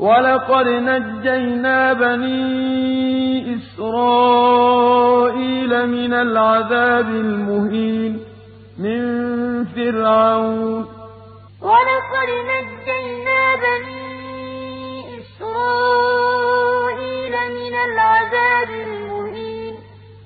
ولقد نجينا بني إسرائيل من العذاب المهين من فرعون ولقد نجينا بني إسرائيل من العذاب المهين